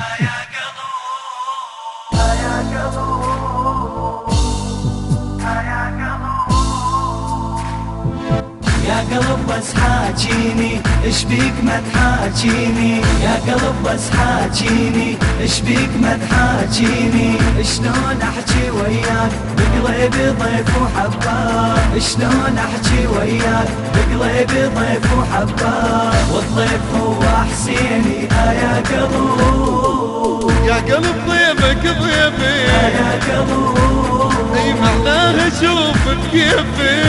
yeah. بس حاجيني إيش بيك ما تحاجيني يا قلب بس حاجيني إيش بيك ما تحاجيني شلون أحكي وياك؟ بقلبي ضيف وحباب شلون أحكي وياك؟ بقلبي ضيف وحباب والضيف هو حسيني آه يا قلب يا قلب ضيفك ضيفي. يا قلب أي معناها شوف بكيفي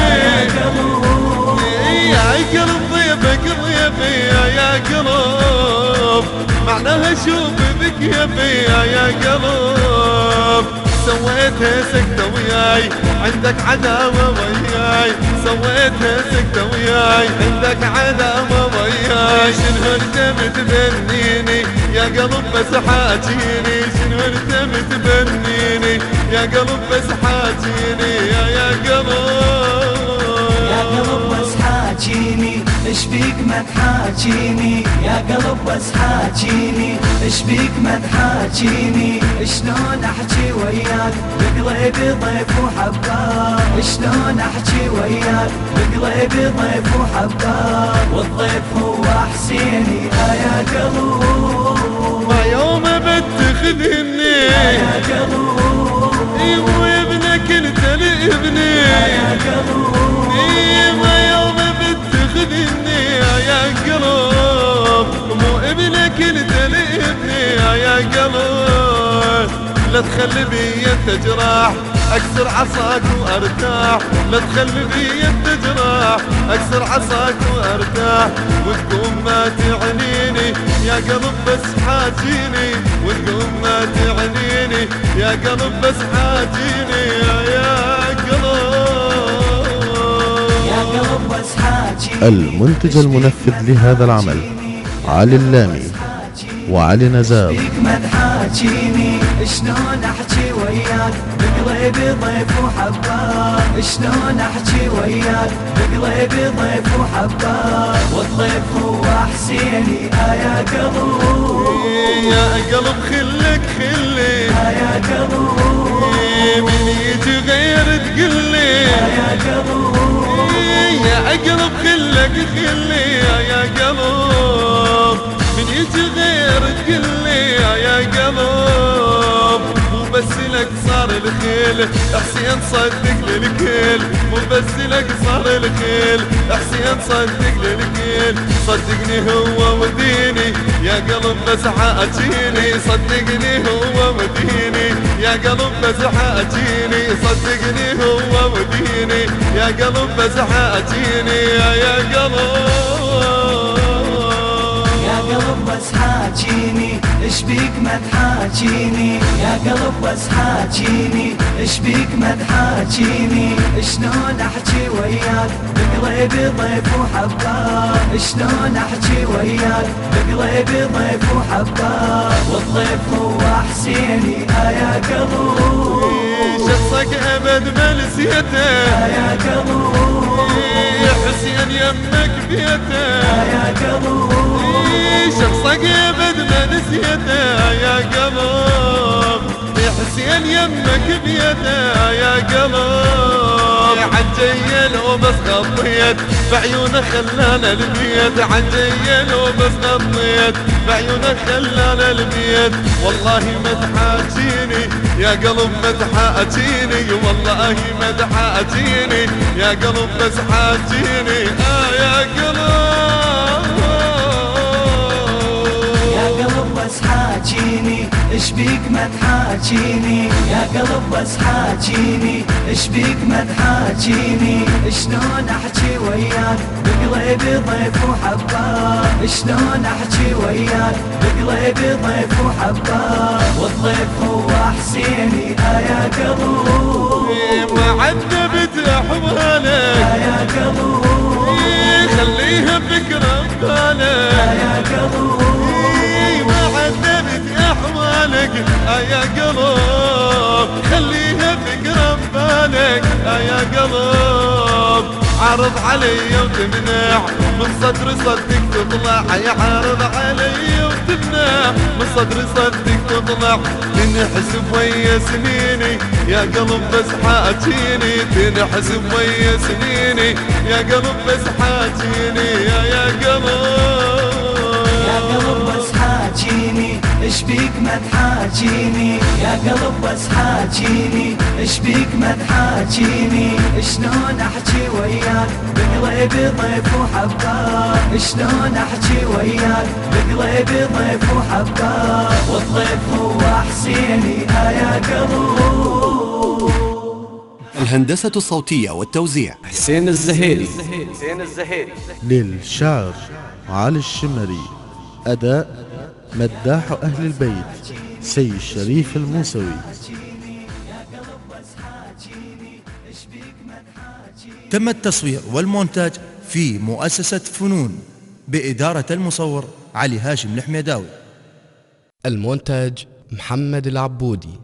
معناها شوف بكيفي يا قلب؟ سويتها سكتة وياي عندك عداوة وياي. سويتها سكتة وياي عندك عداوة وياي. شنو انت متبنيني يا قلب بس حاجيني؟ شنو انت متبنيني يا قلب بس حاجيني يا يا قلب؟ إيش بيك ما تحاجيني يا قلب بس حاجيني إيش بيك ما تحاجيني شلون احكي وياك؟ بقلبي ضيف وحباب شلون احكي وياك؟ بقلبي ضيف وحباب والضيف هو حسيني. آه يا قلب ما يوم بتخذني لا تخلي بي تجراح اكسر عصاك وارتاح. لا تخلي بي تجراح اكسر عصاك وارتاح. وتقوم ما تعنيني يا قلب بس حاجيني. وتقوم ما تعنيني يا قلب بس حاجيني. يا يا قلب. بس حاجيني المنتج المنفذ لهذا العمل علي اللامي وعلي نزار. شلون احكي وياك؟ بقلبي ضيف وحباب شلون احكي وياك؟ بقلبي ضيف وحباب والضيف هو حسيني آه يا قلب. يا قلب خلك خلي. آه يا قلب. من يجي غير تقلي. يا قلب. يا قلب خلك خلي. يا قلب. من يجي غير تقلي. يا قلب. بس لك صار الخيل. حسين صدق للكل. مو بس لك صار الخيل. حسين صدق للكل. صدقني هو وديني. يا قلب بس حاجيني. صدقني هو وديني. يا قلب بس حاجيني. صدقني هو وديني. يا قلب بس حاجيني. يا يا قلب. بس حاجيني إيش بيك ما تحاجيني يا قلب بس حاجيني إيش بيك ما تحاجيني شلون أحكي وياك؟ بقلبي ضيف وحباب شلون أحكي وياك؟ بقلبي ضيف وحباب والضيف هو حسيني آه يا قلب شخصك أبد ما نسيته؟ آه يا قلب حسين يمك بيته. يا قلب شخصك ابد ما نسيته. يا قلب يا حسين يمك بيده يا قلب عجيل وبس غطيت بعيونه خلانا البيت. عجيل وبس غطيت بعيونه خلانا البيت. والله ما تحاجيني. يا قلب ما تحاجيني والله ما تحاجيني يا قلب بس حاجيني آه يا قلب. يا قلب بس حاجيني إيش بيك ما تحاجيني يا قلب بس حاجيني إيش بيك ما تحاجيني شلون احكي وياك؟ بقلبي ضيف وحباب شلون احكي وياك؟ بقلبي ضيف وحباب والضيف هو حسيني يا قلب ما عذبت احوالك يا قلب خليها فكرة ببالك يا عذبت احوالك يا قلب خليها فكرة ببالك يا قلب عارض علي وتمنع. من صدر صدق تطلع يعارض علي وتمنع. من صدر صدق تطلع تنحسب ويا سنيني. يا قلب بس حاجيني تنحسب ويا سنيني. يا قلب بس حاجيني يا يا قلب. إيش بيك ما تحاجيني يا قلب بس حاجيني إيش بيك ما تحاجيني شلون أحكي وياك؟ بقلبي ضيف وحباب شلون أحكي وياك؟ بقلبي ضيف وحباب والضيف هو حسيني يا قلب الهندسة الصوتية والتوزيع. حسين الزهيري. للشعر علي الشمري. أداء مداح أهل البيت سي الشريف الموسوي. تم التصوير والمونتاج في مؤسسة فنون بإدارة المصور علي هاشم الحميداوي. المونتاج محمد العبودي.